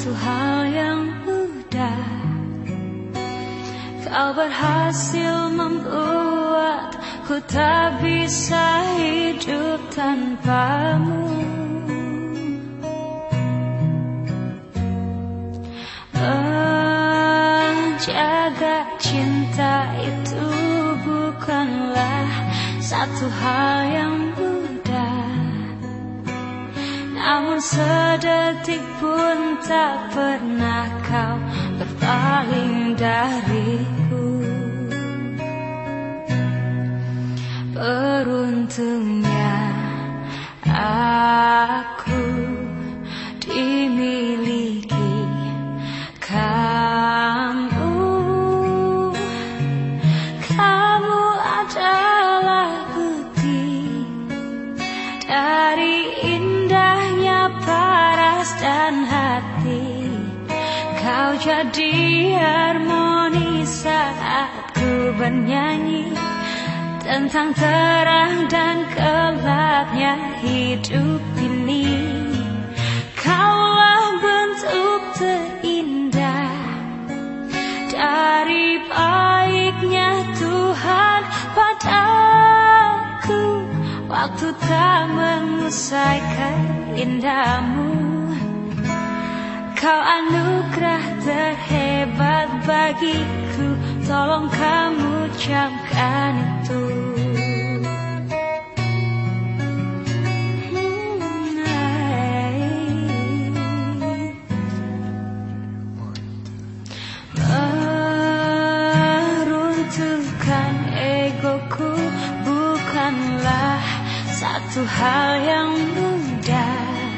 satu hal yang mudah. Kau berhasil membuat ku tak bisa hidup tanpamu. Jaga cinta itu bukanlah satu hal yang mudah. Namun sedetik pun tak pernah kau berpaling dariku. Beruntungnya aku Kau jadi harmoni saat ku bernyanyi Tentang terang dan gelapnya hidup ini. Kaulah bentuk terindah Dari baiknya Tuhan padaku. Waktu tak mengusaikan indahmu Kau anugerah terhebat bagiku. Tolong kamu camkan itu. Meruntuhkan egoku bukanlah satu hal yang mudah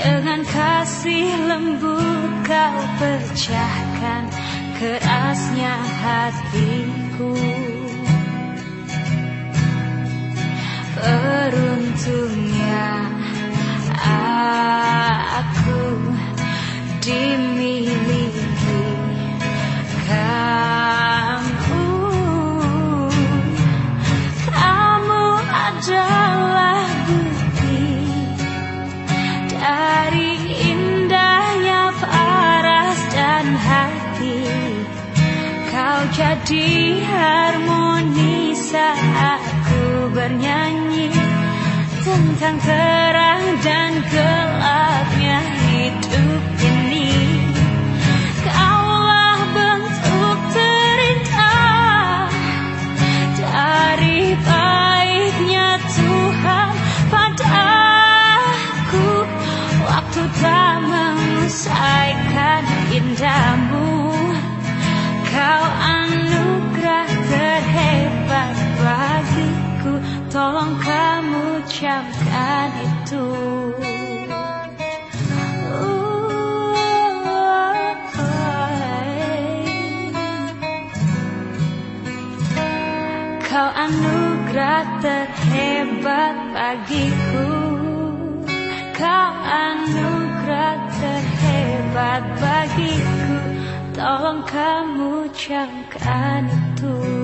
Dengan kasih lembut kau pecahkan kerasnya hatiku. Beruntungnya Jadi harmoni saat ku bernyanyi Tentang terang dan gelapnya hidup ini. Kaulah bentuk terindah Dari baiknya Tuhan padaku. Waktu tak mengusaikan indahmu Kau Tolong kamu camkan itu. Kau anugerah terhebat bagiku. Kau anugerah terhebat bagiku. Tolong kamu camkan itu